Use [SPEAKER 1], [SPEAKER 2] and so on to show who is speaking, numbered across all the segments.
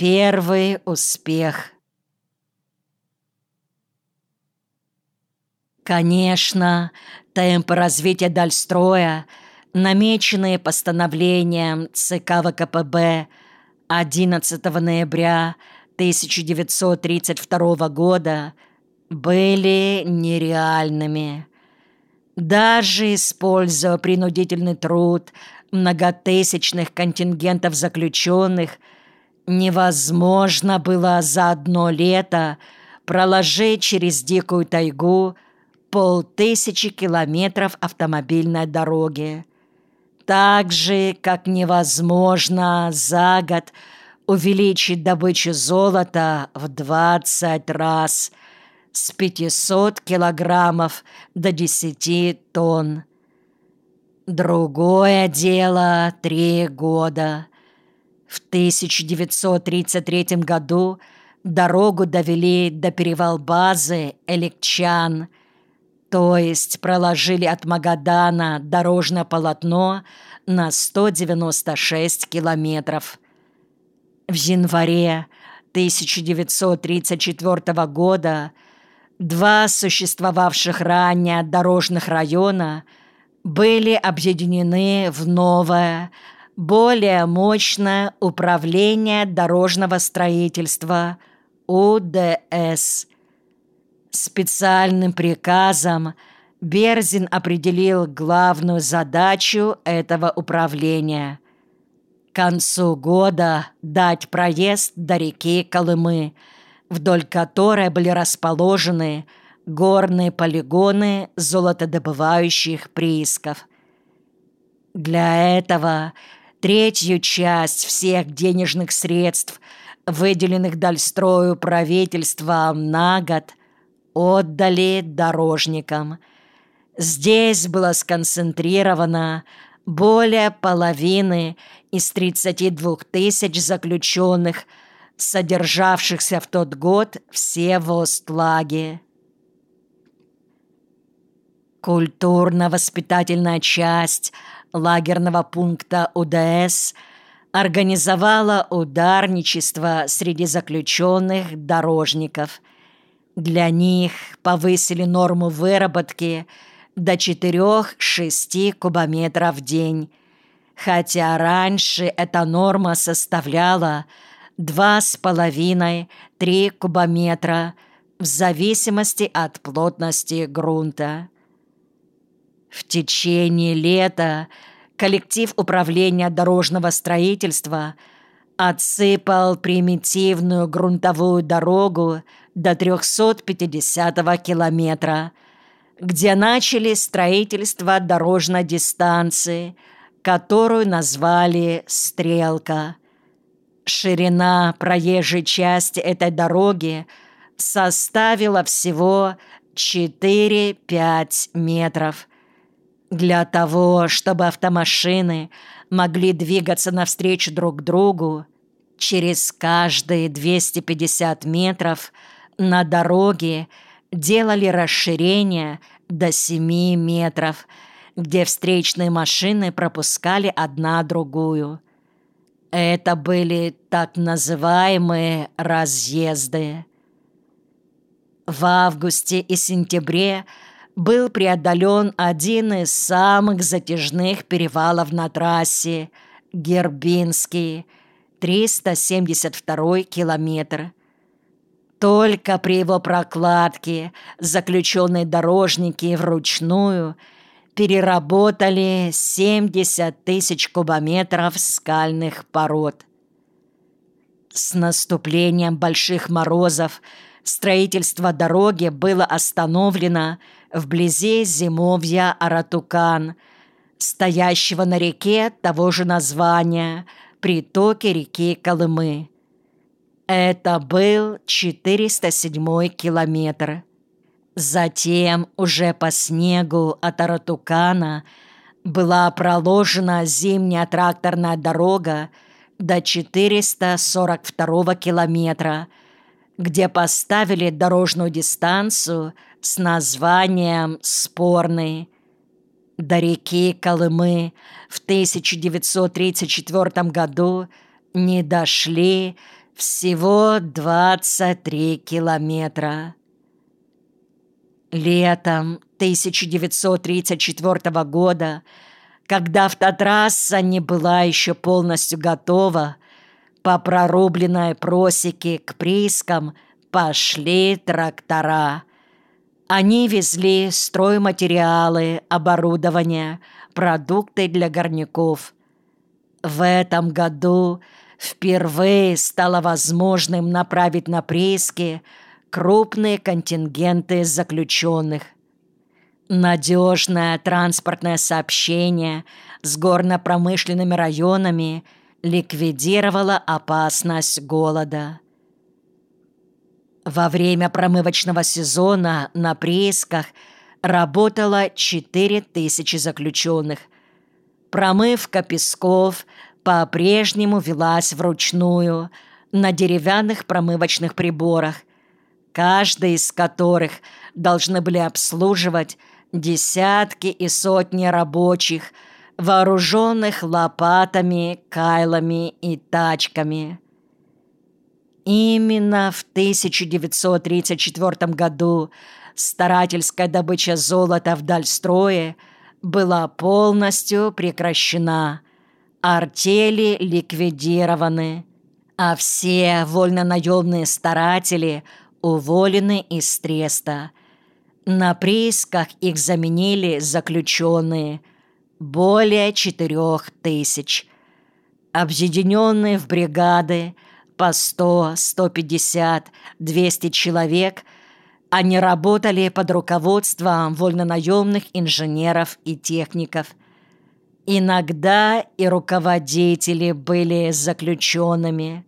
[SPEAKER 1] Первый успех. Конечно, темпы развития Дальстроя, намеченные постановлением ЦК ВКПБ 11 ноября 1932 года, были нереальными. Даже используя принудительный труд многотысячных контингентов заключенных, невозможно было за одно лето проложить через дикую тайгу полтысячи километров автомобильной дороги. Так же, как невозможно за год увеличить добычу золота в 20 раз с 500 килограммов до 10 тонн. Другое дело три года. В 1933 году дорогу довели до перевал базы Эликчан, то есть проложили от Магадана дорожное полотно на 196 километров. В январе 1934 года два существовавших ранее дорожных района были объединены в новое, более мощное управление дорожного строительства УДС. Специальным приказом Берзин определил главную задачу этого управления – к концу года дать проезд до реки Колымы, вдоль которой были расположены горные полигоны золотодобывающих приисков. Для этого третью часть всех денежных средств, выделенных Дальстрою правительством на год, отдали дорожникам. Здесь было сконцентрировано более половины из 32 тысяч заключенных, содержавшихся в тот год все в Остлаге. Культурно-воспитательная часть лагерного пункта УДС организовала ударничество среди заключенных дорожников. Для них повысили норму выработки до 4-6 кубометров в день, хотя раньше эта норма составляла 2,5-3 кубометра в зависимости от плотности грунта. В течение лета коллектив управления дорожного строительства отсыпал примитивную грунтовую дорогу до 350 километра, где начали строительство дорожной дистанции, которую назвали «Стрелка». Ширина проезжей части этой дороги составила всего 4-5 метров – для того, чтобы автомашины могли двигаться навстречу друг другу, через каждые 250 метров на дороге делали расширение до 7 метров, где встречные машины пропускали одна другую. Это были так называемые разъезды. В августе и сентябре – был преодолен один из самых затяжных перевалов на трассе – Гербинский, 372 километр. Только при его прокладке заключенные дорожники вручную переработали 70 тысяч кубометров скальных пород. С наступлением больших морозов строительство дороги было остановлено – вблизи зимовья Аратукан, стоящего на реке того же названия, притоке реки Колымы. Это был 407 километр. Затем уже по снегу от Аратукана была проложена зимняя тракторная дорога до 442 километра, где поставили дорожную дистанцию – с названием «Спорный». До реки Колымы в 1934 году не дошли Всего 23 километра. Летом 1934 года, когда автотрасса не была еще полностью готова, по прорубленной просеке к приискам пошли трактора. Они везли стройматериалы, оборудование, продукты для горняков. В этом году впервые стало возможным направить на прииски крупные контингенты заключенных. Надежное транспортное сообщение с горно-промышленными районами ликвидировало опасность голода. Во время промывочного сезона на приисках работало 4000 заключенных. Промывка песков по-прежнему велась вручную на деревянных промывочных приборах, каждый из которых должны были обслуживать десятки и сотни рабочих, вооруженных лопатами, кайлами и тачками. Именно в 1934 году старательская добыча золота в Дальстрое была полностью прекращена, артели ликвидированы, а все вольнонаемные старатели уволены из треста. На приисках их заменили заключенные, более четырех тысяч. Объединенные в бригады по 100, 150, 200 человек – они работали под руководством вольнонаемных инженеров и техников. Иногда и руководители были заключенными.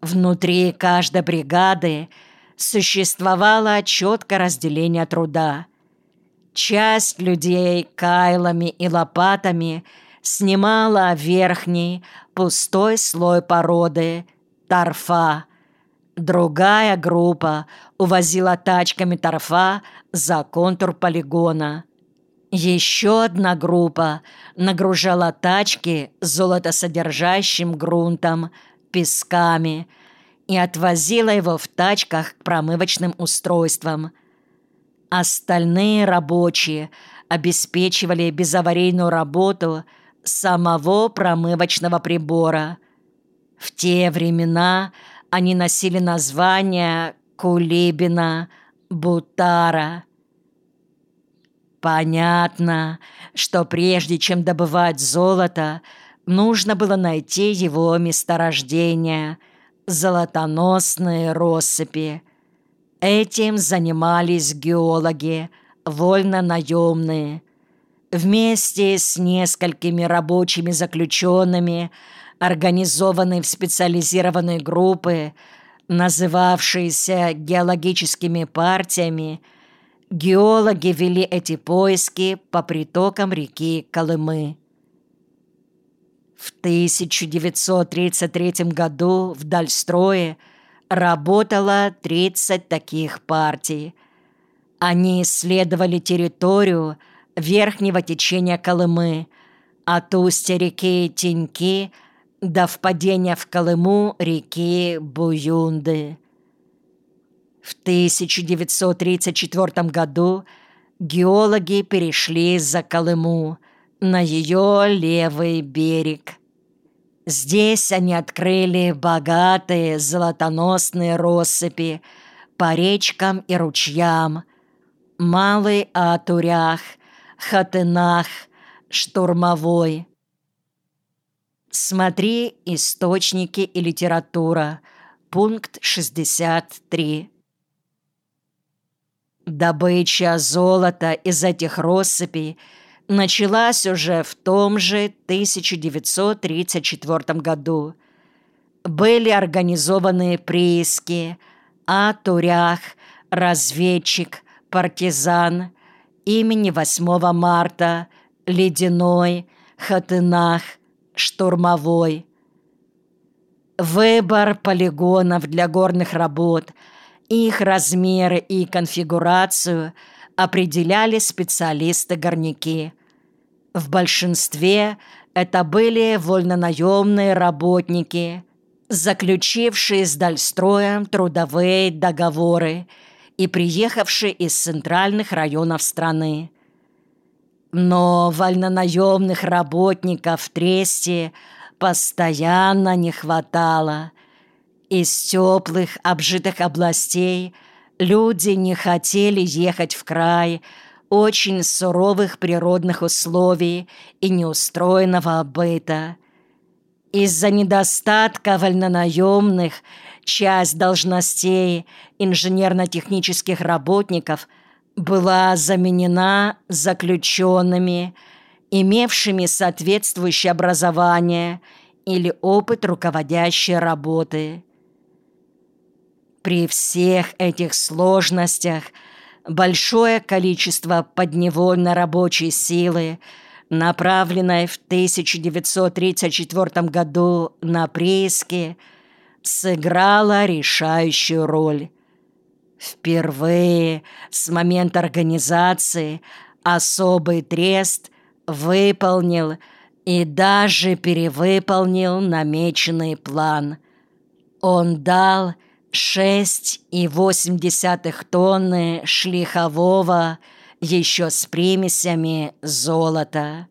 [SPEAKER 1] Внутри каждой бригады существовало четкое разделение труда. Часть людей кайлами и лопатами снимала верхний пустой слой породы – торфа – Другая группа увозила тачками торфа за контур полигона. Еще одна группа нагружала тачки золотосодержащим грунтом, песками и отвозила его в тачках к промывочным устройствам. Остальные рабочие обеспечивали безаварийную работу самого промывочного прибора. В те времена – они носили названия Кулибина, Бутара. Понятно, что прежде чем добывать золото, нужно было найти его месторождение – золотоносные россыпи. Этим занимались геологи, вольно-наемные. Вместе с несколькими рабочими заключенными – организованные в специализированные группы, называвшиеся геологическими партиями, геологи вели эти поиски по притокам реки Колымы. В 1933 году в Дальстрое работало 30 таких партий. Они исследовали территорию верхнего течения Колымы, от устья реки Теньки – до впадения в Колыму реки Буюнды. В 1934 году геологи перешли за Колыму на ее левый берег. Здесь они открыли богатые золотоносные россыпи по речкам и ручьям, Малый Атурях, Хатынах, Штурмовой – Смотри источники и литература. Пункт 63. Добыча золота из этих россыпей началась уже в том же 1934 году. Были организованы прииски, Атурях, разведчик, партизан, имени 8 марта, Ледяной, Хатынах – штурмовой. Выбор полигонов для горных работ, их размеры и конфигурацию определяли специалисты-горняки. В большинстве это были вольнонаемные работники, заключившие с Дальстроем трудовые договоры и приехавшие из центральных районов страны. Но вольнонаемных работников в Тресте постоянно не хватало. Из теплых, обжитых областей люди не хотели ехать в край очень суровых природных условий и неустроенного быта. Из-за недостатка вольнонаемных часть должностей инженерно-технических работников была заменена заключенными, имевшими соответствующее образование или опыт руководящей работы. При всех этих сложностях большое количество подневольно рабочей силы – направленная в 1934 году на прииски, сыграла решающую роль. Впервые с момента организации особый трест выполнил и даже перевыполнил намеченный план. Он дал 6,8 тонны шлихового еще с примесями золота.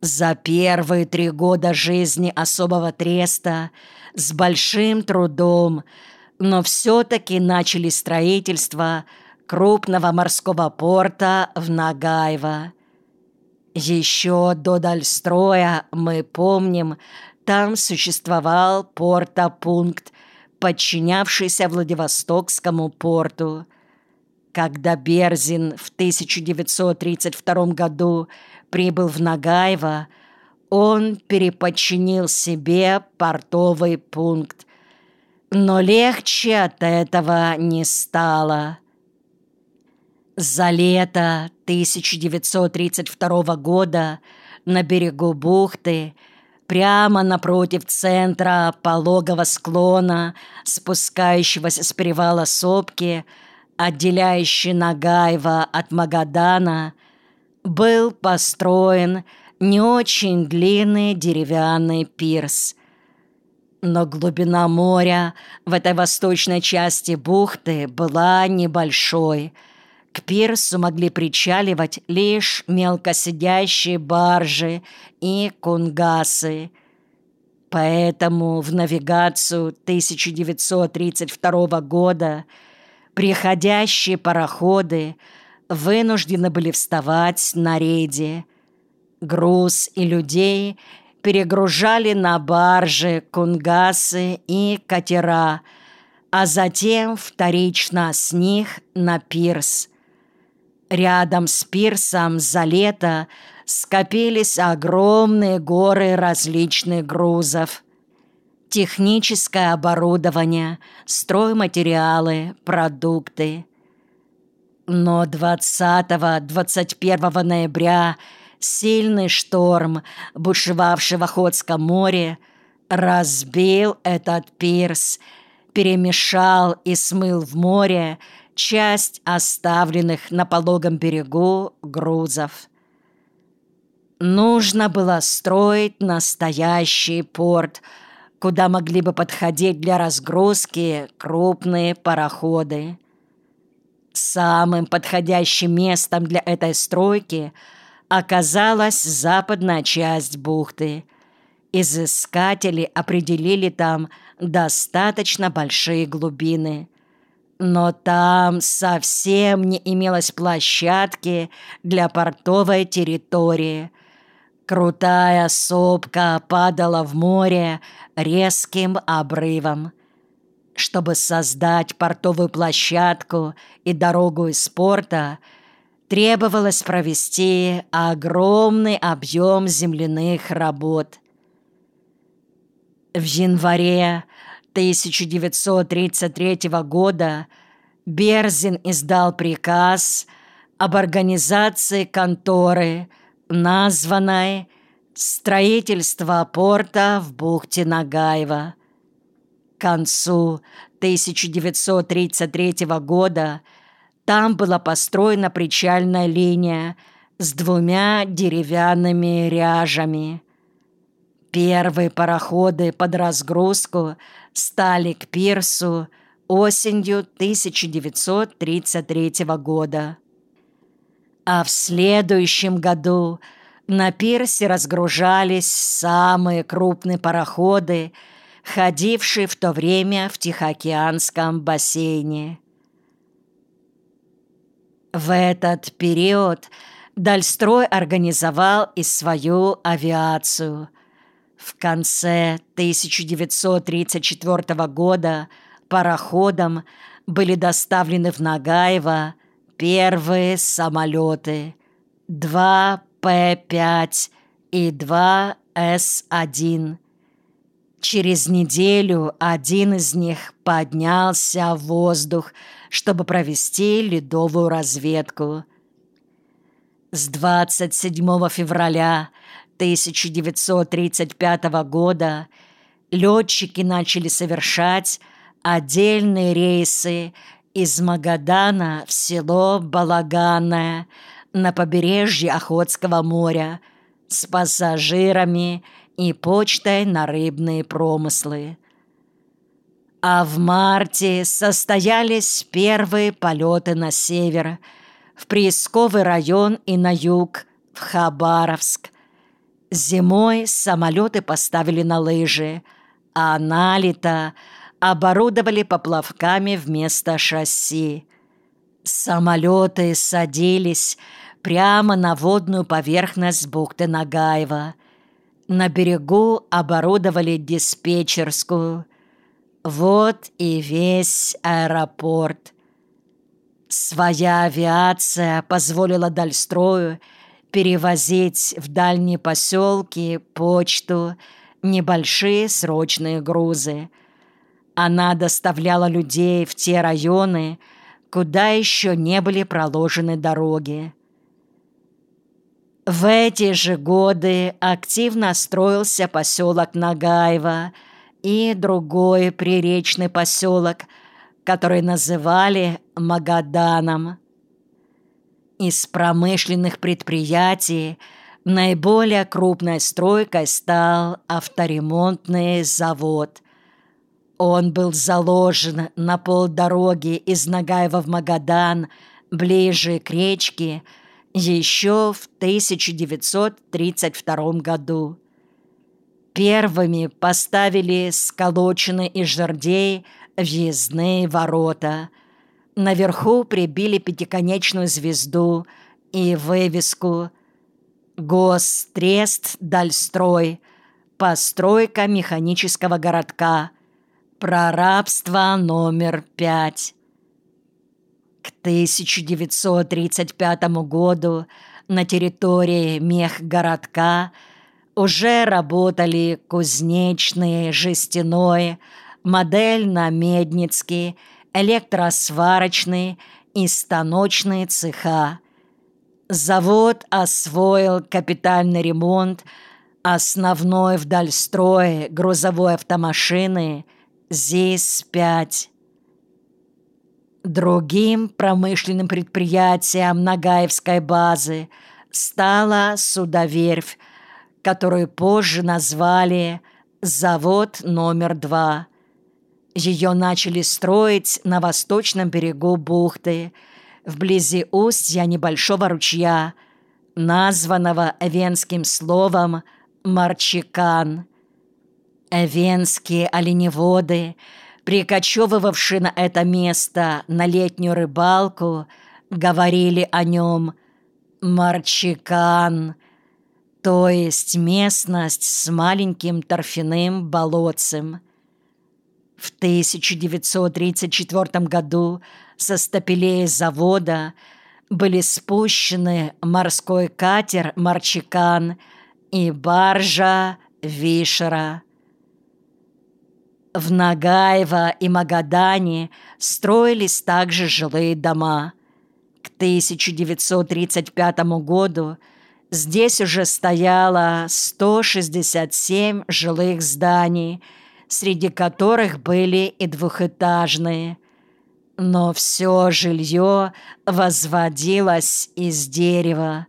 [SPEAKER 1] За первые три года жизни особого треста с большим трудом, но все-таки начали строительство крупного морского порта в Нагаево. Еще до Дальстроя, мы помним, там существовал портопункт, подчинявшийся Владивостокскому порту – когда Берзин в 1932 году прибыл в Нагаево, он переподчинил себе портовый пункт. Но легче от этого не стало. За лето 1932 года на берегу бухты, прямо напротив центра пологого склона, спускающегося с привала сопки, отделяющий Нагаева от Магадана, был построен не очень длинный деревянный пирс. Но глубина моря в этой восточной части бухты была небольшой. К пирсу могли причаливать лишь мелкосидящие баржи и кунгасы. Поэтому в навигацию 1932 года – Приходящие пароходы вынуждены были вставать на рейде. Груз и людей перегружали на баржи, кунгасы и катера, а затем вторично с них на пирс. Рядом с пирсом за лето скопились огромные горы различных грузов техническое оборудование, стройматериалы, продукты. Но 20-21 ноября сильный шторм, бушевавший в Охотском море, разбил этот пирс, перемешал и смыл в море часть оставленных на пологом берегу грузов. Нужно было строить настоящий порт – куда могли бы подходить для разгрузки крупные пароходы. Самым подходящим местом для этой стройки оказалась западная часть бухты. Изыскатели определили там достаточно большие глубины. Но там совсем не имелось площадки для портовой территории – Крутая сопка падала в море резким обрывом. Чтобы создать портовую площадку и дорогу из порта, требовалось провести огромный объем земляных работ. В январе 1933 года Берзин издал приказ об организации конторы – названной «Строительство порта в бухте Нагаева». К концу 1933 года там была построена причальная линия с двумя деревянными ряжами. Первые пароходы под разгрузку стали к пирсу осенью 1933 года. А в следующем году на пирсе разгружались самые крупные пароходы, ходившие в то время в Тихоокеанском бассейне. В этот период Дальстрой организовал и свою авиацию. В конце 1934 года пароходом были доставлены в Нагаево первые самолеты. Два П-5 и два С-1. Через неделю один из них поднялся в воздух, чтобы провести ледовую разведку. С 27 февраля 1935 года летчики начали совершать отдельные рейсы из Магадана в село Балаганное на побережье Охотского моря с пассажирами и почтой на рыбные промыслы. А в марте состоялись первые полеты на север, в Приисковый район и на юг, в Хабаровск. Зимой самолеты поставили на лыжи, а на оборудовали поплавками вместо шасси. Самолеты садились прямо на водную поверхность бухты Нагаева. На берегу оборудовали диспетчерскую. Вот и весь аэропорт. Своя авиация позволила Дальстрою перевозить в дальние поселки почту, небольшие срочные грузы. Она доставляла людей в те районы, куда еще не были проложены дороги. В эти же годы активно строился поселок Нагаева и другой приречный поселок, который называли Магаданом. Из промышленных предприятий наиболее крупной стройкой стал авторемонтный завод. Он был заложен на полдороги из Нагаева в Магадан, ближе к речке, еще в 1932 году. Первыми поставили сколоченные из жердей въездные ворота. Наверху прибили пятиконечную звезду и вывеску «Гострест Дальстрой. Постройка механического городка. Прорабство номер пять». К 1935 году на территории мехгородка уже работали кузнечные, жестяной, модельно-медницкий, электросварочный и станочные цеха. Завод освоил капитальный ремонт основной в Дальстрое грузовой автомашины ЗИС-5. Другим промышленным предприятием Нагаевской базы стала судоверфь, которую позже назвали «Завод номер два». Ее начали строить на восточном берегу бухты, вблизи устья небольшого ручья, названного венским словом «марчикан». Венские оленеводы – прикочевывавшие на это место на летнюю рыбалку, говорили о нем «Марчикан», то есть местность с маленьким торфяным болотцем. В 1934 году со стапелей завода были спущены морской катер «Марчикан» и баржа «Вишера». В Нагаево и Магадане строились также жилые дома. К 1935 году здесь уже стояло 167 жилых зданий, среди которых были и двухэтажные. Но все жилье возводилось из дерева.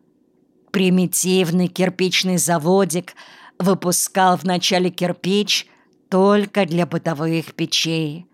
[SPEAKER 1] Примитивный кирпичный заводик выпускал вначале кирпич только для бытовых печей.